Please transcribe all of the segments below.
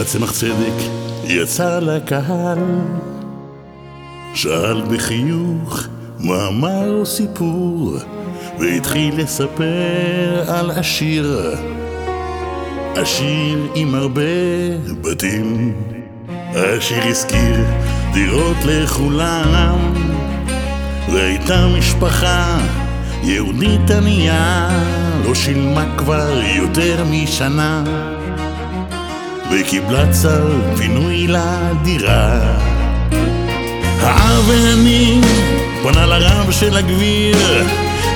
הצמח צדק יצא לקהל, שאל בחיוך מאמר או סיפור, והתחיל לספר על עשיר, עשיר עם הרבה בתים. העשיר הזכיר דירות לכולם, והייתה משפחה יהודית ענייה, לא שילמה כבר יותר משנה. וקיבלה צו פינוי לדירה. האב העני פנה לרב של הגביר,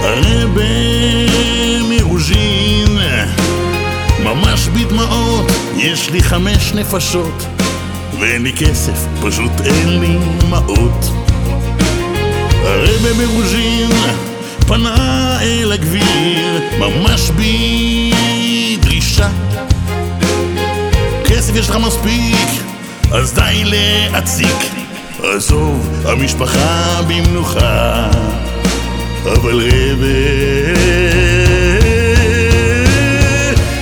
הרב מרוז'ין, ממש בדמעות, יש לי חמש נפשות, ואין לי כסף, פשוט אין לי מעות. הרב מרוז'ין פנה אל הגביר, ממש בדרישה. כסף יש לך מספיק, אז די להציק. עזוב, המשפחה במנוחה, אבל רבה...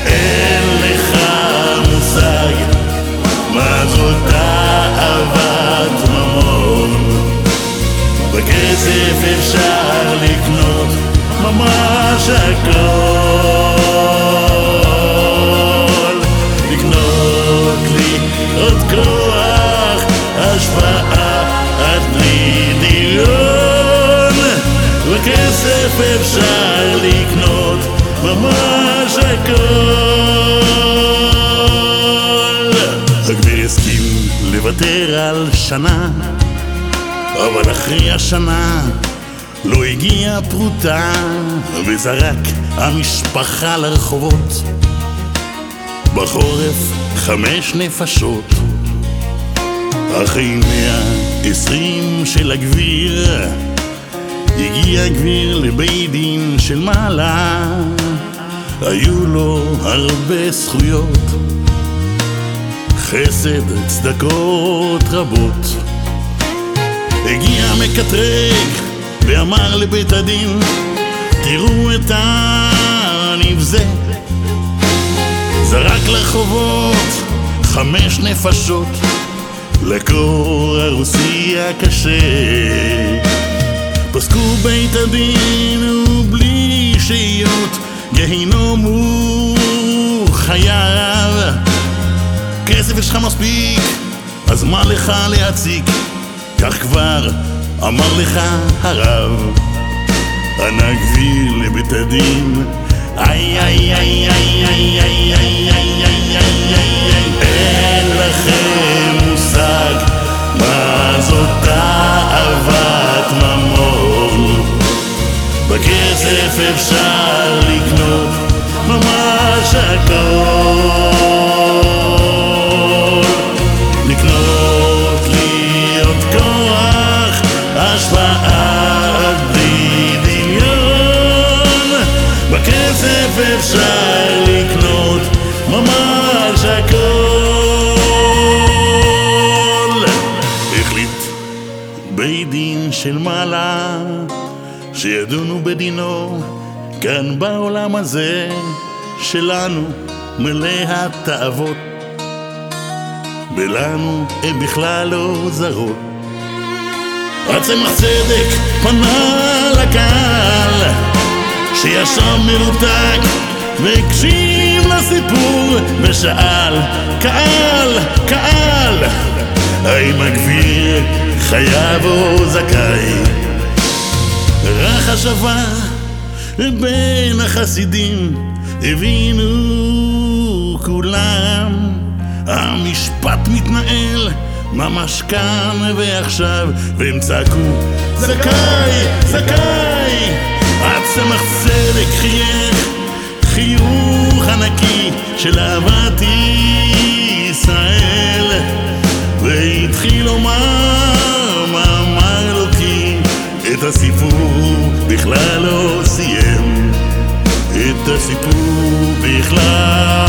אין לך מושג מה זאת אהבת ממון. בכסף אפשר לקנות ממש הכל. עוד כוח, השפעה עד בלי דמיון. בכסף אפשר לקנות ממש הכל. הגביר הסכים לוותר על שנה אבל אחרי השנה לא הגיעה פרוטה וזרק המשפחה לרחובות בחורף חמש נפשות. אחרי מאה עשרים של הגביר הגיע הגביר לבית דין של מעלה. היו לו הרבה זכויות חסד, צדקות רבות. הגיע מקטרג ואמר לבית הדין תראו את הנבזה זרק לרחובות חמש נפשות לקור הרוסי הקשה. פסקו בית הדין ובלי שהיות גיהינום הוא חייב. כסף יש לך מספיק אז מה לך להציג? כך כבר אמר לך הרב. אנא גביר לבית הדין. איי איי איי איי בכסף אפשר לקנות ממש הכל. לקנות עוד כוח השפעה בלי דמיון בכסף אפשר לקנות ממש הכל. החליט בית דין של מעלה שידונו בדינו כאן בעולם הזה שלנו מלא התאוות ולנו הן בכלל לא זרות הצמח צדק פנה לקהל שישב מרותק והקשיב לסיפור ושאל קהל, קהל האם הגביר חייב או זכאי? רחש שווה בין החסידים הבינו כולם. המשפט מתנהל ממש כאן ועכשיו והם צעקו זכאי, זכאי! הצמח צדק חייך חיוך ענקי של אהבת הסיפור בכלל לא סיים את הסיפור בכלל